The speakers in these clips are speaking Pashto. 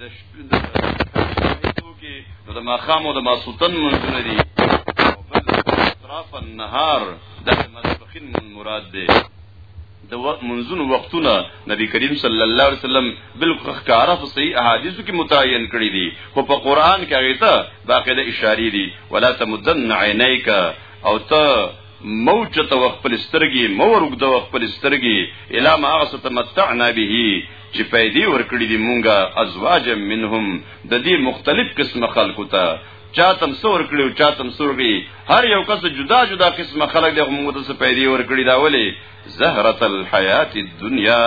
د شپې د کې د ماخام او د ماسوتن منځونه دي او بل اطراف النهار د مسبخین من مراد دی د منځونو وختونه نبی کریم صلی الله علیه وسلم بالکل ښکارا په صحیح احادیثو کې متعین کړی دي خو په قران کې هغه ته باقاعده اشاره دي ولا تمدن عینیک او ته موج ته خپل سترګې مور وګدو خپل سترګې الا ما هغه ستمتعنا به چې پیدې ورکړې دي مونږه ازواج منهم د دې مختلف قسم خلکو ته چاتم سور کړو چاتم سورغي هر یو کس جدا جدا قسم خلک دغه موږ ته پیدې ورکړي دا ولي زهرت الحیات الدنیا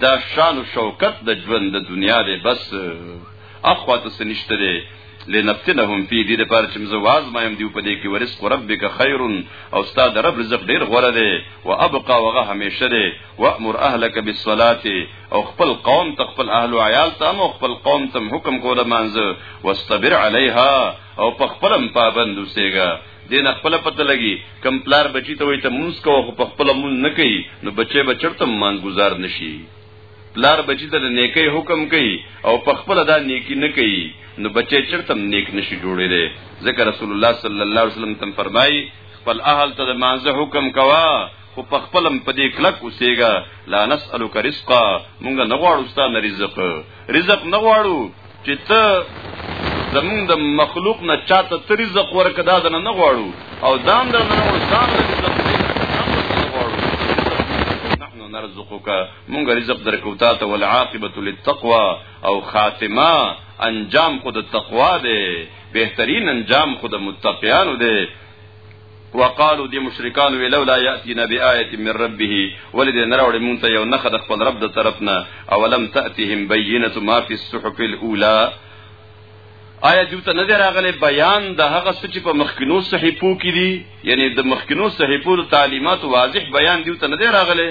دا شان او شوکت د ژوند د دنیا دی بس اخوا ته سنشته دی لنفتنهم فی دې لپاره چې زه وازمایم دی په دې کې ورزق ربک خیر او استاد رب رزق ډیر غوړه دی او ابقا وغه همیشه دی وامر اهلک بالصلاه او خپل قوم ته خپل اهل او عیال ته او خپل قوم ته حکم کوله مانځه واستبر علیها او په خپلم پابند اوسېګا دین خپل پته لګي کم پلار بچی ته وای ته مونږ کو خو خپل مونږ نه کوي نو بچي بچړتم مان گزار نشي پلار بچی ته د نیکی حکم کوي او په خپل دا نیکی نه کوي نو بچی چرته نیک نشي جوړې دی ځکه رسول الله صلی الله علیه وسلم تم فرمایي خپل اهل ته د مانزه حکم کوا خو په خپلم په دې کلک اوسېګا لا نسالک رزقا مونږ نه غواړو ستاسو رزق رزق نه غواړو چې ته زمونږ د مخلوق نه چاته ته رزق ورکه دا دنه نه غواړو او دام در نه غواړو ځان له رزق نه غواړو نحن نرزقك مونږ رزق درکو تا ته والعاقبه للتقوى او خاتمه انجام خود تقوا ده بهترین انجام خود متقیانو ده وقالو دی مشرکان وی لولا یاتینا بیاات من ربه ولید نه راوړې مونږ ته یو نخ د خپل رب د طرف نه اولم تاتهم بینه ما فی الصحف الاولى آیا دوته نه راغلی بیان د هغه څه چې په مخکینو صحیفو کې دي یعنی د مخکینو صحیفو تعلیمات واضح بیان دوته نه راغلی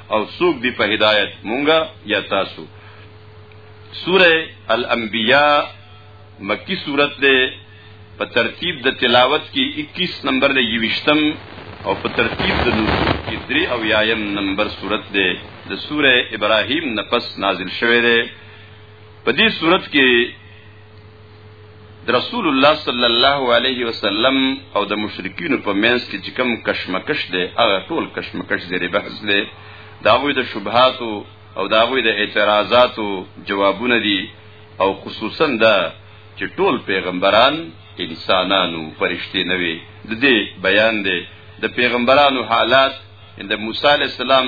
او سوق دی په هدایت مونږه یا تاسو سوره الانبیاء مکی سورت ده په ترتیب د تلاوت کې 21 نمبر له یوشتم او په ترتیب د نزول کې 3 او یایم نمبر سورت ده د سوره ابراهیم نفس نازل شوه ده په دې سورت کې د رسول الله صلی الله علیه وسلم او د مشرکین په منځ کې چې کوم کشمکش دی هغه ټول کشمکش زیر بحث دی دا غوی د شبهات او دا غوی د اعتراضات جوابونه دي او خصوصا دا چې ټول پیغمبران انسانانو فرشتي نه وي د دې بیان دی د پیغمبرانو حالات د موسی علی السلام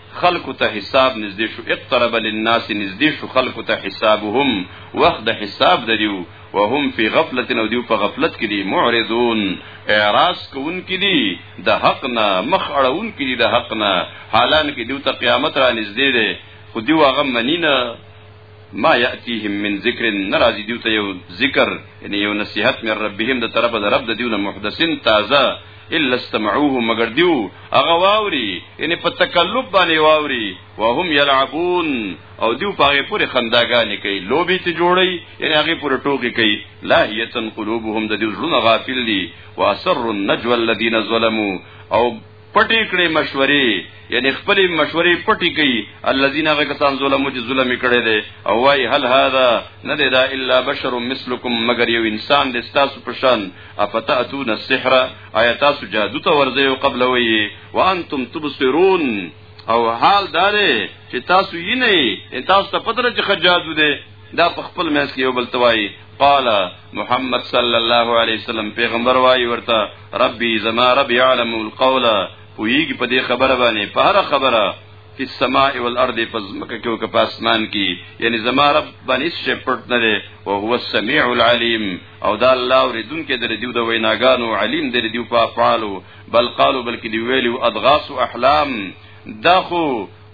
خلکو ته حساب نږدې شو اقترب للناس نږدې شو خلکو ته حسابهم وخت د حساب د دیو وهم فی غفلت نو دیو په غفلت کې دي معرضون اعراض کوون کې دي د حق نه مخ اړون کې دي د حق نه حالان کې دیو ته قیامت را نږدې ده خو دیو هغه منی نه ما یاتیهم من ذکر ناراضی دیو ته یو ذکر یعنی یو نصیحت من ربهم د طرف د رب د دیو نه محدثین تازه الا استمعوه مگر دیو هغه واوري یعنی په تکلف باندې واوري وهم یلعبون او دیو پاغه پورې خنداګانې کوي لوبي ته جوړي یعنی هغه پورې ټوکی کوي لاهیتن قلوبهم د دیو ژوند غافل دي واسر النجو الذين ظلموا او پټې کړې مشورې یعنی خپل مشورې پټې کوي الذين غکسان ظلم چې ظلم کړي دي او وايي هل هذا نه دا الا بشر مثلكم مگر یو انسان د تاسو په شان افتاتون السحر آیات تاسو جادو ته ورځي او قبل وي وانتم تبصرون او حال دار چې تاسو یې نه تاسو ته پدره چې خجادو دي دا په خپل مېس کې یو بل توای قال محمد صلی الله علیه وسلم پیغمبر وای ورته ربي زما رب يعلم القول پویږي په دې خبره باندې په هر خبره فی السماء والارض فزمکه کې او که پاسمان کې یعنی زما رب باندې څه پټ نه دی او هو السمیع العلیم او دا الله اوریدون کې در دیو د ویناګانو علیم در دیو په افعالو بل قالو بلکې دی ویلو اضغاث احلام دا خو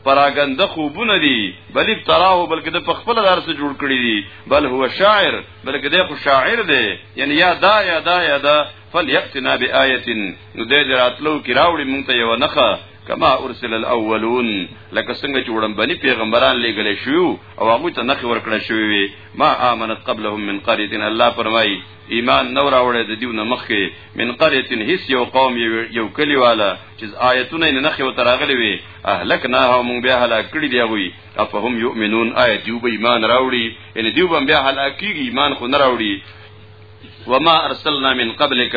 پراګنده خوبونه دي بل افتراه بلکې د خپل دار سره جوړ کړی دي بل هو شاعر بلکې د خو شاعر دی یعنی یا دا یا دا یا دا فلیاتنا بآیه نو دې راتلو کې راوړي مونږ ته یو نخه کما ارسل الاولون لکه څنګه چې وړم بني پیغمبران لګل شو او هغه ته نخ ورکړل شوی ما امنت قبلهم من قريه الله فرمایي ایمان نو راوړی د دیو نه مخکې من قريه هیڅ یو قوم یو کلی والا چې آیتونه نه نخې او تراغلي وي اهلک نه او مونږ بیا هلاک کړي دی وي افهم یؤمنون آیت دیو به ایمان راوړي ان دیو به بیا هلاکیږي ایمان خو نه راوړي وما ارسلنا من قبلك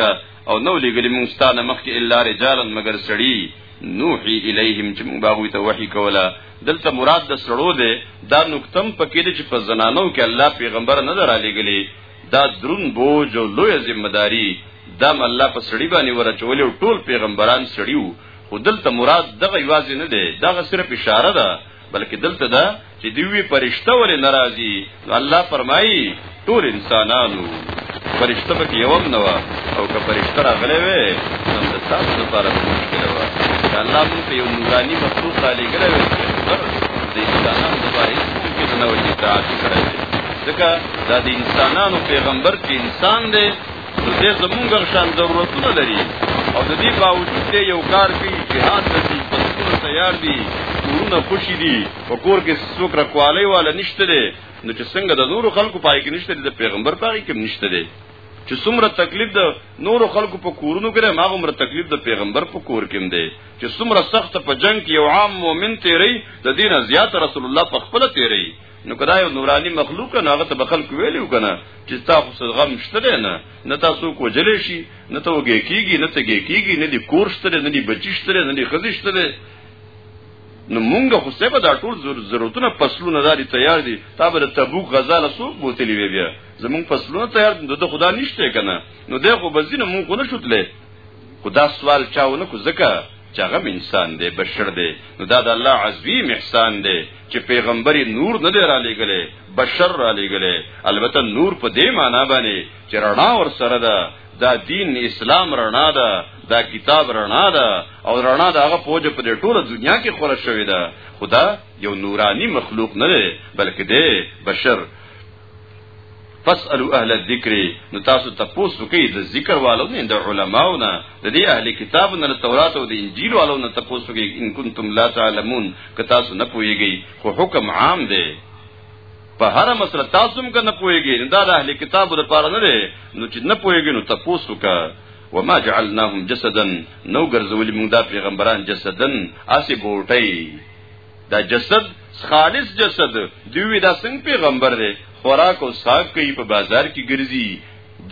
او نو لګلی مونږ ستانه مخکې الا رجالا مگر سړي نوحي الیهم چې مونږ باغوي ته وحي کوله دلته مراد د سړو ده دا نقطم پکې چې په زنانو کې الله پیغمبر نه درالېګلی دا درون بوج او لوی ذمہ داری دا الله په سړی باندې ورچول او ټول پیغمبران سړیو خو دلته مراد دغه یوازې نه دی دغه صرف اشاره ده بلکې دلته دا چې دوی پرشته ولې ناراضي الله فرمایي ټول انسانانو پرشته به یوم نه و او که پرشته راغلی وي نو د تاسو لپاره مشکل و چې الله موږ په یو نوراني مخلوق را لېږلی وي چې د انسانانو لپاره هیڅ ممکن نه و چې اطاعت کړی ځکه دا د انسانانو پیغمبر چې انسان دی نو دې زمونږ شان ضرورتونه لري او د دې باوجود دې یو کار کوي جهاد د دې پسونه تیار دي کورونه خوشي دي په کور کې څوک رکواله والا نشته دی نو چې څنګه د نورو خلکو پای کې نشته دی د پیغمبر پای کې نشته دی چې څومره تکلیف د نورو خلکو په کورونو کې ما عمر تکلیف د پیغمبر په کور کې دی چې څومره سخت په جنگ کې یو عام مؤمن تیری د دینه زیات رسول الله په خپل تیری نو کدا یو نورانی مخلوق نه هغه ته بخل کویلو کنه چې تاسو سره غم شته نه نه تاسو کو جلې شي نه ته وګی کیږي نه ته کیږي نه دی کور شته نه دی بچی شته نه دی خزې شته نو مونږ خو سبا دا ټول ضرورتونه فصلونه داري تیار دي تا به تبوک غزا له سوق بوتلی وی بیا زمونږ فصلونه تیار دي د خدا نشته کنه نو دغه بزینه مونږ نه شوتله خدا سوال چاونه کو زکه چې هغه انسان دی بشر دی نو دا د الله عظیم احسان دی چې پیغمبري نور نه دی را لېګلې بشر را لېګلې البته نور په دې معنی باندې چې رڼا ور سره ده دا دین اسلام رڼا ده دا کتاب رڼا ده او رڼا ده هغه پوجا په دې ټوله دنیا کې خورش شوې ده خدا یو نورانی مخلوق نه دی بلکې دی بشر فاسالو اهل الذکر نو تاسو تپوس وکي د ذکر والو نه د علماو نه د دې اهل کتاب نه تورات او د انجیل والو نه تپوس وکي ان کنتم لا تعلمون که تاسو نه پويږئ خو حکم عام دی په هر مسله تاسو هم کنه پويږئ دا د اهل کتابو لپاره نه دی نو چې نه پويږئ نو تپوس وکه وما جعلناهم جسدا نو ګرځولې موږ دا پیغمبران جسدن اسی بوټي دا جسد خالص جسد دوی دا څنګه پیغمبر دی خوراک او ساک کوي په بازار کې ګرځي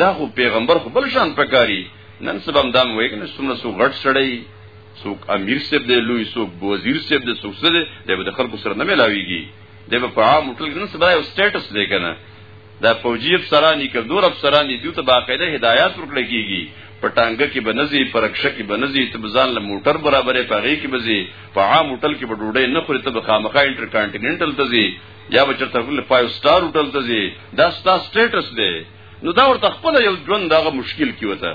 دا خو پیغمبر خو بل شان پکاري نن سبا هم دا موږ نه سمره سو غټ سړی څوک امیر سیب دی لوی څوک وزیر سیب دی څوک سره دی د خلکو سره نه ملاويږي دی په عام ټول نن سبا یو سټیټس دی کنه دا فوجي افسرانی که نور افسرانی دوی ته باقاعده هدایات ورکړل کیږي په ټانګه کې بنځي پر رکشه کې بنځي ته ځان له موټر برابرې پاغې کې بځي په عام هوټل کې بډوډې نه خوري ته خامخا انټر کانټیننټل ته ځي یا به چرته خپل فایو سٹار هوټل ته ځي دا ستا سټیټس دی نو دا ورته خپل یو ژوند دغه مشکل کی وته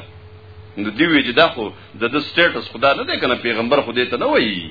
نو دی وی چې دا خو د سټیټس خدا نه دی کنه پیغمبر خو دې ته نه وایي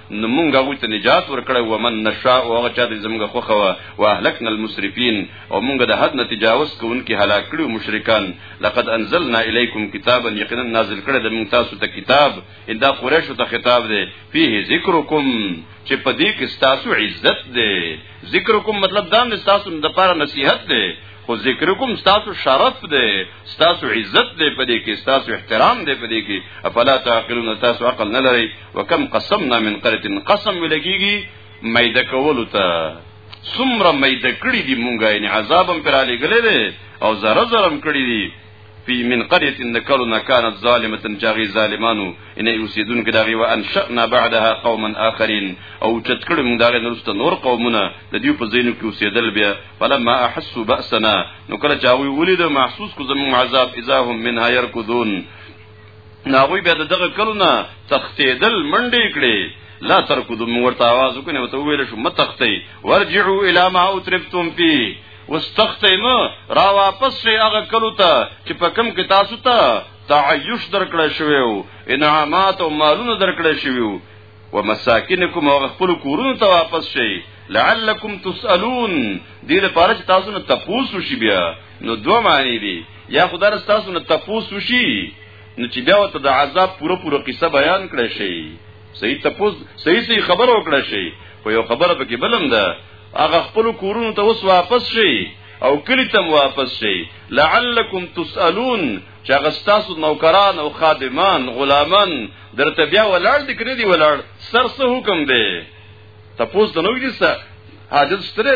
نو مونږ هغه ته نجات ورکړو و من نشاء او هغه چا د زمونږ خوخه وا واهلکنا المسرفين او مونږ د حد نه تجاوز کوونکي هلاک کړو مشرکان لقد انزلنا اليكم كتابا يقينا نازل کړه د مونږ تاسو ته کتاب اندا قریش ته خطاب دی فيه ذکرکم چې په دې کې تاسو عزت دی ذکرکم مطلب دا نه تاسو د لپاره نصيحت دی خو ذکرکم ستاسو شرف دی ستاسو عزت دی په دې کې ستاسو احترام دی په دې کې افلا تعقلون تاسو عقل نه لرئ وکم قسمنا من قريه قسم ولګيږي ميده کولو ته څومره ميده کړی دی مونږه یعنی عذابم پر علی غلې دی او زره زرم کړی دی فی من قريه نکرنا كانت ظالمه جاغي ظالمانو ان یوسیدون کداغي وانشأنا بعدها قوما اخرين او چتکړو موږ داغه نرسته نور قومونه د دې په زینو کې اوسېدل بیا فلما احسوا باسنا نو کله چاوي ولید محسوس کو زموږ عذاب اذا هم منها يركضون ناغوی بیا دغه کلونه تختیدل منډې کړې لا ترکدو موږ ورته आवाज وکړو او ته ویل شو متختی ورجعوا الی ما اترفتم فی واستختی ما را واپس شي هغه کلو ته چې په کم کې تاسو ته تعیش درکړی شوی او انعامات او مالونه درکړی شوی او ومساکنکم او خپل کورونو ته واپس شي لعلکم تسالون دې لپاره چې تاسو نه تپوس وشي بیا نو دوه معنی دي یا خدای تاسو نه تپوس وشي نو چې بیا ته د عذاب پوره پوره قصه بیان کړی شي صحیح تپوس صحیح صحیح خبر وکړی شي خو یو خبره پکې بلم ده هغه خپل کورونو ته اوس واپس شي او کلی تم واپس شي لعلکم تسالون چې هغه تاسو نوکران او خادمان غلامان درته بیا ولاړ دي کړی دی ولاړ سر څه حکم دی تپوس د نوګي څه حاجت سترې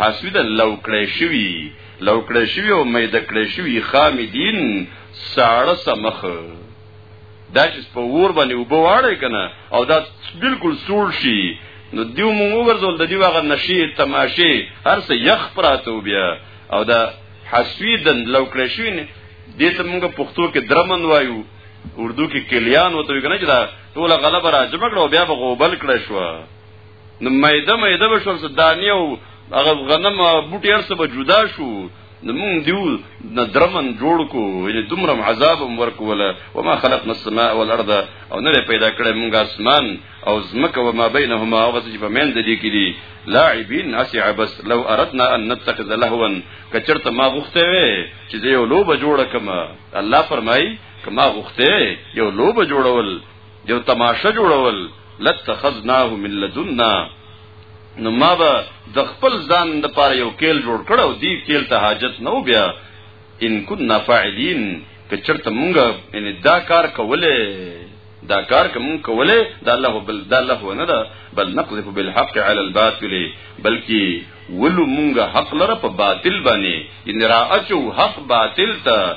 حسوی د لو کړی شوی لو کړی شوی او مې د کړی شوی خامدین ساړه سمخ دا چې په ور باندې وبو واړی کنه او دا بالکل سوړ شي نو دیو مونږ وګرځول د دیو هغه نشي تماشې هر څه یخ پراته بیا او دا حسوی د لو کړی شوی نه دې ته مونږ پښتو کې درمن وایو اردو کې کلیان وته کنه چې دا ټول غلبه راځم کړو بیا به غوبل کړی شو نو مېده مېده به شو دانی او هغه غنم بوټي ارسه به جدا شو نو مونږ دیو نه درمن جوړ کو یعنی دومره عذاب هم ورکوله وما خلقنا السماء والارض او نه پیدا کړې مونږ اسمان او زمکه و ما بینهما او غس چې په مین د دې کې دي لاعبین اسع بس لو اردنا ان نتخذ لهوا کچرته ما غوخته وي چې یو لوبه جوړه کما الله فرمای کما غوخته یو لوبه جوړول یو تماشه جوړول لتخذناه من لدنا نو ما به د خپل ځان د پاره یو کېل جوړ کړو دی کېل ته حاجت نو بیا ان كنا فاعلین که چرته مونږه ان دا کار کوله دا کار کوم کوله دا الله بل دا الله نه دا بل نقذف بالحق على الباطل بلکې ولو مونږه حق لره په باطل باندې ان را اچو حق باطل ته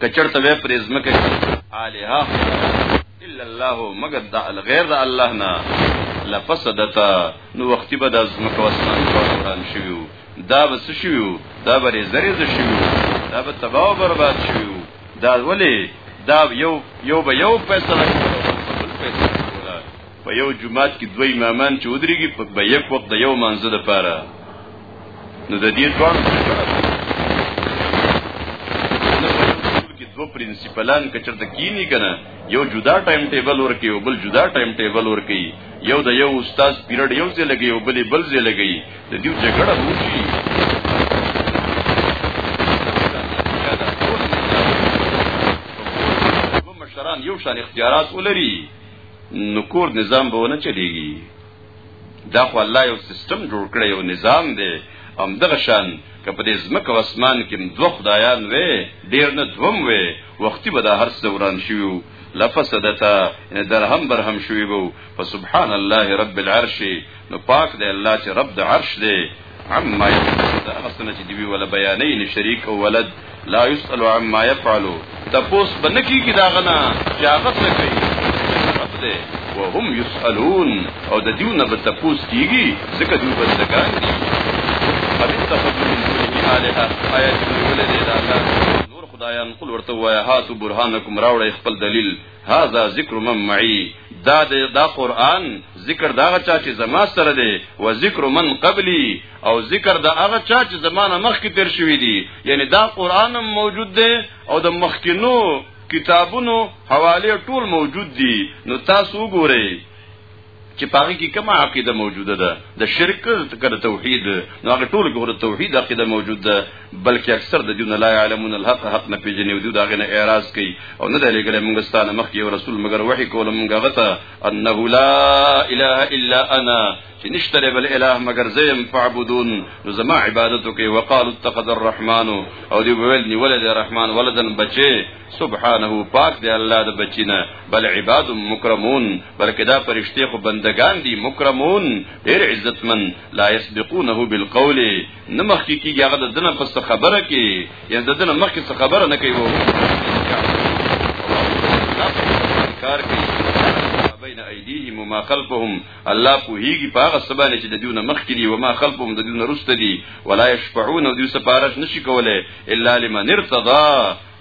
کچرته وې پرې زمکه الها الا الله مگر د غیر د الله نه لفسدتا نو وختي به د زمکه وسمان وران شيو دا به څه شيو دا به زری ز شيو دا به تباہ او برباد شيو دا ولی دا یو یو به یو فیصله په یو جمعات کې دوی امامان چې ودرېږي په یک وخت د یو منځ د پاره نو د دې دوه کې دوه پرنسپلان کچر د کینی کنه یو جدا ټایم ټیبل ورکی او بل جدا ټایم ټیبل ورکی یو د یو استاد پیریډ یو ځای لګي او بل بل ځای لګي د دې جګړه وشي مشران یو شان اختیارات ولري نو کور نظام به ونه چلیږي دا خو الله یو سیستم جوړ کړی یو نظام دی هم دغه شان که په دې ځمکه او اسمان کې دوه خدایان وې ډیر نه دوم وې وختي به دا هر څه وران شيو لفسدتا ان درهم برهم شوي وو فسبحان الله رب العرش نو پاک دی الله چې رب د عرش دی عما يفعل دا حسنه چې دی ولا بیانې شریک او ولد لا يسأل عما يفعل تپوس بنکی کی داغنا چې هغه څه کوي وهم يسألون او د دیو نه تپوس کیږي ځکه دوی بندگان دي قد اتخذوا من دونه آلهة آیات ولدي دا نور خدایان قل ورته وایا هاتو برهانکم راوړی خپل دلیل هذا ذکر من معي دا دا قران ذکر دا چا چې زما سره دی و ذکر من قبلي او ذکر دا هغه چا چې زمانه مخکې تیر شوی دی یعنی دا قران موجود دی او د مخکینو کتابونو حواله ټول موجود دي نو تاسو وګورئ چې پاره کې کومه عقیده موجوده ده د شرک کړه توحید نو هغه ټول ګوره توحید عقیده موجود ده بلکې اکثر د دین لا علمون الحق حق نه پیژنې دوی دا غنه اعتراض کوي او نه دلې ګره موږ ستانه مخ یو رسول مگر وحی کول موږ غته انه لا اله الا انا چې نشته بل اله مگر زیم فعبدون نو زما عبادت کوي وقالو اتخذ الرحمن او دی ویل نیول دی الرحمن ولدن بچي سبحانه پاک دی الله د بچینا بل عباد مکرمون بلکې دا فرشته خو بندگان دي مکرمون ډیر عزتمن لا يسبقونه بالقول نمخ کی کی هغه د دنه پس خبره کی یا د دنه مخ کی خبره نه کوي کار کوي بین ایدیهم وما خلفهم الله په هیږي په هغه سبانه چې د دیونه مخ کړي وما خلفهم د دیونه رسته دي ولا يشفعون او دیو سپارښت نشي کوله الا لمن ارتضى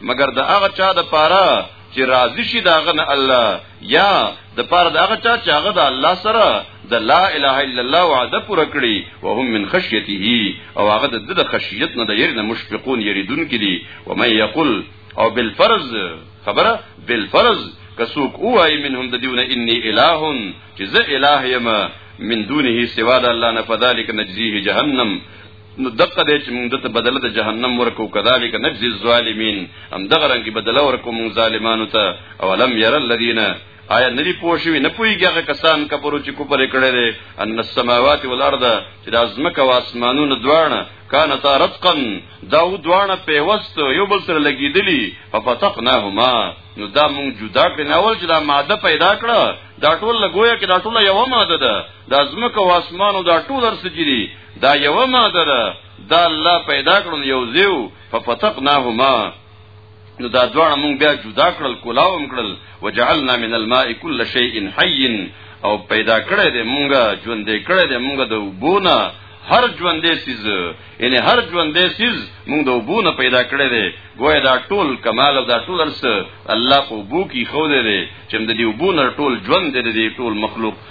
مگر د هغه چا د پاره چې راضي شي داغه نه الله یا د پاره داغه چا چې هغه د الله سره د لا اله الا الله وعده پوره کړي او هم من خشيته او هغه د خشیت نه د یری نه مشفقون یریدون کړي و من یقل او بالفرض خبره بالفرض کسوک اوای منهم د دیونه انی الہ چې زه الہ یم من دونه سوا د الله نه فذلک نجزیه جهنم نو دقه دې چې موږ دته بدله د جهنم ورکو کذالک نجزي الظالمین هم دغه رنګي بدله ورکو موږ ظالمانو ته او لم ير الذين آیا ندی پوښوي نه پويږي هغه کسان کپرو چې کوپر کړي دي ان السماوات والارض چې د ازمکه او اسمانونو دواړه کان تارتقن دا و دواړه په وست یو بل سره لګیدلی ففتقناهما نو دا مونږ جدا کړ نه ول چې دا ماده پیدا کړه دا ټول لګویا کې دا ټول یو ماده ده د ازمکه او اسمانو دا ټول سره جری دا یو ماده ده دا الله پیدا کړم یو زیو ففتقناهما نو دا دواړه مونږ بیا جدا کړل کولاوم کړل وجعلنا من الماء كل شيء حي او پیدا کړی دی مونږه ژوندې کړی دی مونږه د وبونه هر ژوندې سیز یعنی هر ژوندې سیز مونږ د وبونه پیدا کړی دی ګویا دا ټول کمال او دا ټول ارس الله په وبو کې خو دی چې د دې وبونه ټول ژوند دی ټول مخلوق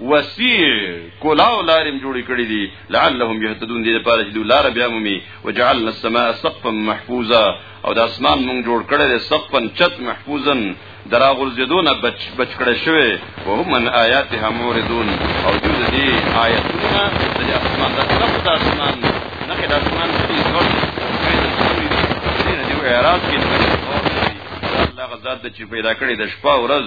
وسی کولاو لارم جوړی کړی دي لعلهم يهتدون دې لپاره چې لار بیا مومي وجعلنا السماء سقفا محفوظا او د اسمان مونږ جوړ کړی دی سقفا چت محفوظا دراغل زیدون بچ بچ کړی شوی او هم من آیاتها موردون او دې دې آیاتونه د اسمان د سقف د اسمان نه د اسمان په دې څور کې د سوري د دې اعتراض کې الله غزاد چې پیدا کړی د شپه ورځ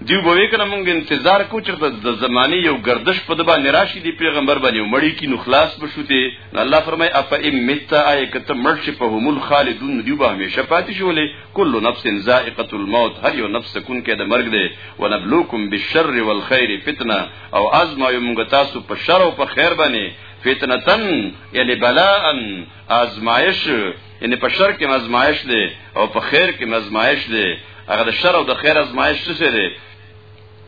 دی وبوي کنه مونږ انتظار کو چې د زماني یو گردش په دبا نراشي دی پیغمبر باندې مړی کی نو خلاص بشوته الله فرمای اف ام مت آی کته مرشي په همل خالدون دی به همیشه پاتې شولې کل نفس ذائقه الموت هر یو نفس کون کې د مرګ دی ونبلوکم بالشر والخير فتنه او ازما یو مونږ تاسو په شر او په خیر باندې فتنتن یعنی بلاء ازمایش یعنی په شر کې مزمایش دی او په خیر کې مزمایش دی هغه د شر او د خیر ازمایش څه دی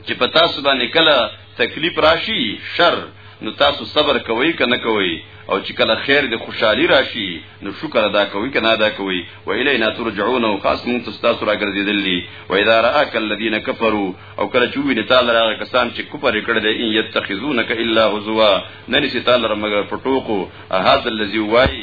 چې په تاسو باندې کله تکلیف راشي شر نو تاسو صبر کوئ کنه کوئ او چې کله خیر د خوشحالي راشي نو شکر ادا کوي کنه ادا کوي و الینا ترجعون او خاص مون تاسو راګرځیدل دي و اذا راک الذين كفروا او کله چې ویني تعالی راغه کسان چې کوپر کړه دي ان يتخذونك الا هزوا نن سي تعالی مگر پټوکو هاذ الذي وای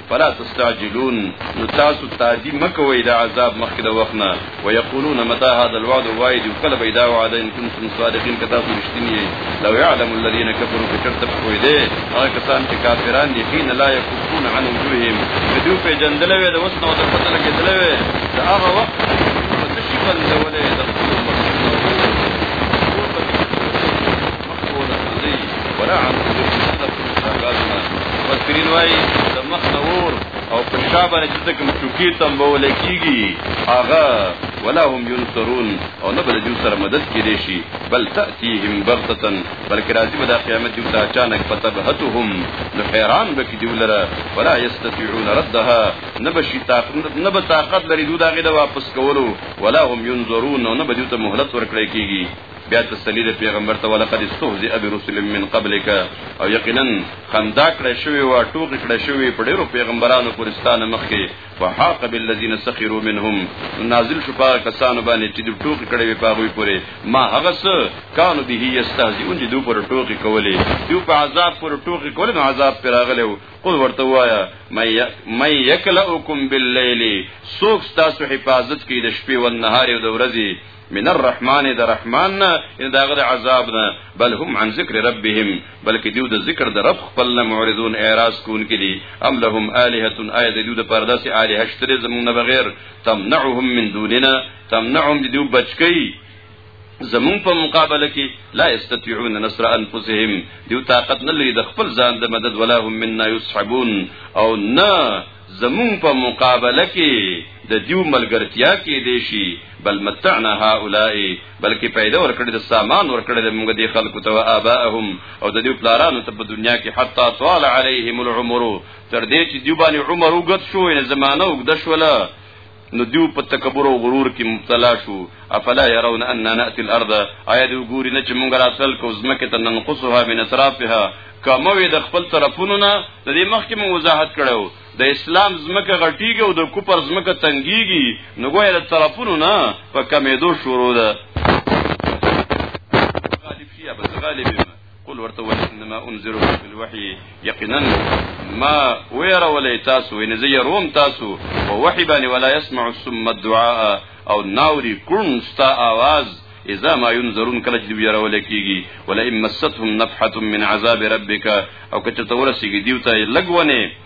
فلا تستعجلون نو تاسو تعجیل مکوئ د عذاب مخکې د وخت نه ويقولون متى هذا الوعد وای دی کله به دا وعده ان کنتم صادقین که تاسو رښتینی یې لو يعلم الذين كفروا که چرته پوه دی هغه کسان چې کافران دي حين لا يكفون عن وجوههم که دوی پېژندلی وی د اوس نه ورته پته لګېدلی وی د هغه وخت په څه شي بندولی د خپلو ټول ښځي ورع عنه د ښځي د خپلو ساګانو نه مفسرین وایي د مخ نه اور او په شا باندې چې څه کوم ټوکې تمبولی کېږي هغه ولا هم ینصرون او نه به د دوی سره مدد کېدی شي بل تأتیهم بغتة بلکې راځي به دا قیامت دوی ته اچانک فتبهتهم نو حیران به کړي دوی لره ولا یستطیعون ردها نه به شي نه به طاقت لري دوی د هغې د واپس کولو ولا هم ینظرون او نه به دوی ته مهلت ورکړی کېږي بیا تسلی د پیغمبر ته ولقد استهزئ برسل من قبلک او یقینا خندا کړه شوی وا ټوک کړه شوی په ډیرو پیغمبرانو پرستانه مخکې وحاق بالذین سخروا منهم نازل شو پاک کسانو باندې چې د ټوک کړه وی پاغوی پورې ما هغه څه کانو به یستهزئون چې دوی پر ټوک کولې دوی په عذاب پر ټوک کولې نو عذاب پر راغله قل ورته وایا مې یکلؤکم باللیل سوک تاسو حفاظت کوي د شپې او نهار او د ورځې من الرحمن د رحمان نه ان داغه د عذاب نه بل هم عن ذکر ربهم بلکې دیو د ذکر د رب خپل نه معرضون اعراض کون کې دي ام لهم الهه ايد دیو د پرداسي الهه شتره زمون نه بغیر تمنعهم من دوننا تمنعهم دیو بچکی زمون په مقابله کې لا استطيعون نصر انفسهم دیو طاقت نه لري د خپل ځان د مدد ولا هم منا يسحبون او نه زمون په مقابله کې د دیو ملګرتیا کې دی شي بل متعنا هؤلاء بلکې پیدا ورکړي د سامان ورکړي د موږ د خلکو ته آباءهم او د دیو پلارانو ته په دنیا کې حتا طال علیهم العمر تر دې چې دیو باندې عمر وګت شو نه زمانہ وګد شوله نو دیو په تکبر او غرور کې مبتلا شو افلا يرون ان ناتي الارض آیا دی ګوري نه چې مونږ را اصل کو زمکه ته ننقصها من اطرافها کومه وي د خپل طرفونو نه د دې مخکې مو وضاحت کړو د اسلام زمکه غټیږي او د کوپر زمکه تنګیږي نو ګویا د طرفونو نه په کمېدو شروع ده غالب شي به غالب قل ورته وای انما انذرکم بالوحی یقینا ما ویرا ولی تاسو وینې زه يروم تاسو په وحی باندې ولا يسمع السم الدعاء او ناوري کون ستا आवाज اذا ما ينذرون کله چې ویرا ولې کیږي ولا امستهم نفحه من عذاب ربک او کچته ورسیږي دیوته لګونه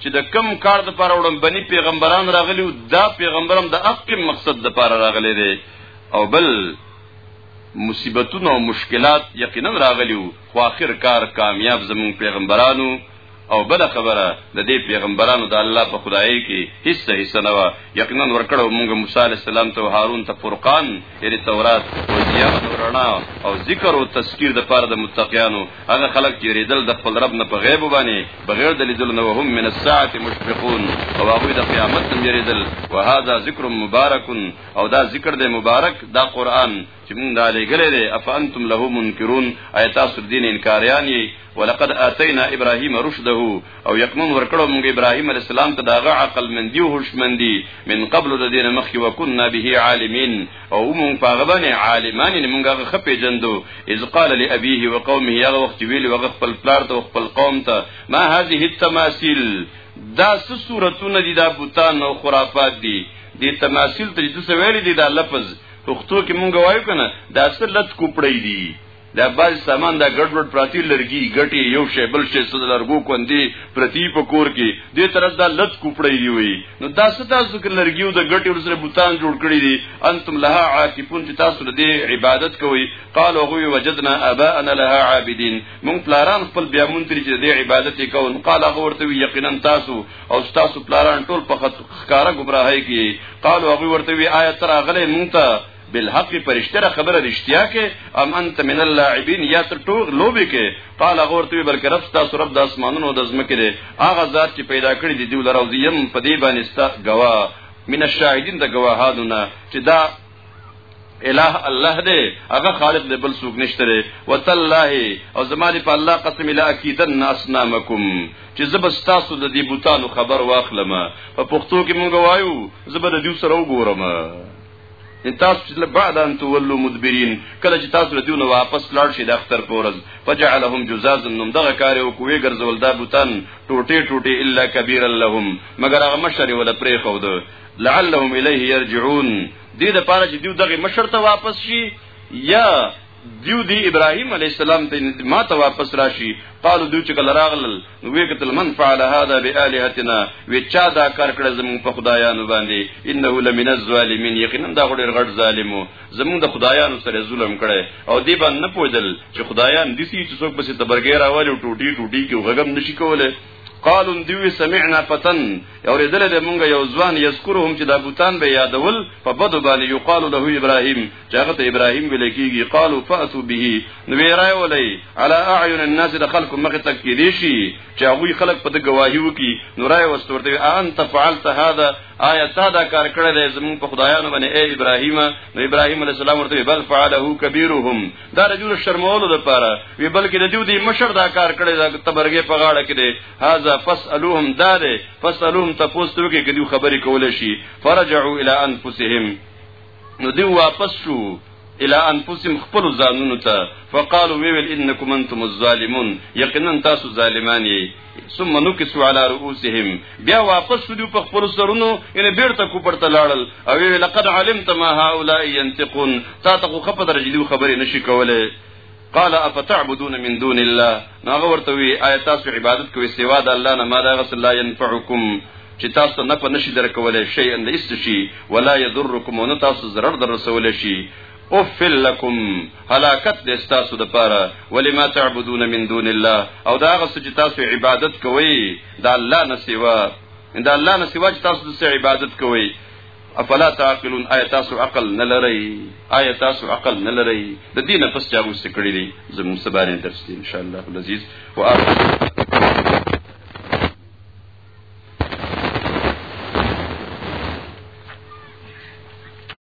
چې د کم کار د پاره وړم بني پیغمبران راغلی دا پیغمبرم د حق مقصد د پاره راغلی دی او بل مصیبتونه او مشکلات یقینا راغلی خو اخر کار کامیاب زمون پیغمبرانو او بل خبره د دې پیغمبرانو د الله په خدای کې هیڅ حصہ نه و یقینا ورکړو موږ موسی علی السلام ته هارون ته فرقان یعنی تورات او ضیاء او رڼا او ذکر او تذکیر د پاره د متقینو هغه خلک چې ریدل د خپل رب نه په غیب باندې بغیر د لیدل نه هم من الساعه مشفقون او هغه د قیامت نه ریدل وهذا ذکر مبارک او دا ذکر د مبارک دا قران چې مونږ دالې غلې ده افانتم له منکرون ایت تاسو دین انکاریان یې ولقد اتینا ابراهیم رشده او یقینا ورکړو موږ ابراهیم علی السلام ته داغه عقل مندی او هوشمندی من قبل د دین مخ یو کنا به عالمین او موږ پاغه باندې عالمان نه موږ هغه خپې جندو اذ قال لابيه وقومه هغه وخت ویل وغه خپل پلار ته خپل قوم ته ما هذه التماثيل دا څه صورتونه دي دا بوتان او خرافات دي دي تماثيل ته څه ویل دي دا لفظ پښتو کې مونږ وایو کنه دا څه لټ کوپړې دي دا باز سامان دا ګډوډ پراتی لرګي ګټي یو شی بل شی سود لرګو کوندي پرتی په کور کې دې طرف دا لت کوپړی دی وي نو دا ستا ذکر لرګیو د ګټي ورسره بوتان جوړ کړی دي انتم لها عاکفون چې تاسو دې عبادت کوي قالو هو وجدنا اباءنا لها عابدين مون پلاران خپل بیا مون ترې چې دې عبادت کوي نو قال هغه ورته یقینا تاسو او تاسو پلاران ټول په خط خکارا گمراهي کې قالو هغه ورته وی آیت را غلې مونته بالحق پرشتره خبره رښتیا کې ام انت من اللاعبین یا تر ټوغ لوبي کې قال غور ته بلک رب تاسو رب د اسمانونو د زمکه دی هغه ذات چې پیدا کړی دی دوی لراو زیم په دی باندې ستا گوا من الشاهدین د گواهادونه چې دا الہ الله دې هغه خالق دې بل څوک نشته دې وتالله او زماري په الله قسم لا اكيدن اسنامکم چې زبستاسو د دې بوتانو خبر واخلم په پښتو کې مونږ وایو زبر دې سره وګورم ان تاسو چې بعد ان تولوا مدبرین کله چې تاسو له دیونه واپس لاړ شئ د اختر پورز فجعلهم جزازا نم دغه کار او کوی ګرځول دا بوتان ټوټه ټوټه الا کبیر لهم مگر هغه مشر ولا پرې خو ده لعلهم الیه یرجعون دې د پاره چې دیو دغه مشر ته واپس شي یا دیو دی ابراهیم علی السلام ته ما ته واپس راشي قالو دوی چې کله راغلل نو وی کتل من فعل هذا بالهتنا وی چا دا کار کړ زمون په خدایانو باندې انه لمن الظالمین یقینا دا غړي غړ ظالمو زمون د خدایانو سره ظلم کړي او دی باندې نه پوجل چې خدایان دسی چې څوک بس تبرګې راوالي ټوټي ټوټي کې غغم نشي کوله قالو دیوی سمعنا فتن اوریدل د مونږ یو ځوان یذکرهم چې د بوتان به یادول په بدو باندې یقال له ابراهیم چې هغه ته ابراهيم ویل کېږي قالو فاتو به نو ویرای ولې علی اعین الناس د خلکو مخ ته کې دي شي چې هغه خلک په د گواهی وکي نو راي واستورته ان تفعلت هذا آیا تا دا کار کړی دی زمون په خدایانو باندې اے ابراهیم نو ابراهیم علی السلام ورته بل فعله کبیرهم دا رجل شرمولو د پاره وی بلکې د دیو دی مشر دا کار کړی دا تبرګه په غاړه کې دی هاذا فسالوهم دا دی فسالوهم تاسو ته کې کدی خبرې کول شي فرجعوا الى انفسهم نو دی واپس شو الى انفسهم خپل ځانونو ته فقالوا ویل انکم انتم الظالمون یقینا تاسو ظالمان یې ثم نكسوا على رؤوسهم بیا واپس شو په خپل سرونو ان بیرته کو پرته لاړل او لقد علمت ما هؤلاء ينتقون تا ته خو خبر جدي خبرې نشي کوله قال افتعبدون من دون الله ناغه ورته وی آیا تاسو عبادت کوئ سوا د الله نه ما دا غسل لا ينفعکم چې تاسو نه په نشي درکولای شي ان هیڅ شي ولا يضرکم نو تاسو ضرر در رسول شي اوفل لکم هلاکت د استاسو د پاره ولما تعبدون من دون الله او دا غس چې تاسو عبادت کوئ دا الله نه سیوا دا الله نه سیوا چې تاسو د عبادت کوئ افلا تعقلون آیا تاسو عقل نه لرئ آیا تاسو عقل نه لرئ د دې نه پس چاغو سکړی دي زموږ سبارین درس دي ان شاء الله العزیز واخر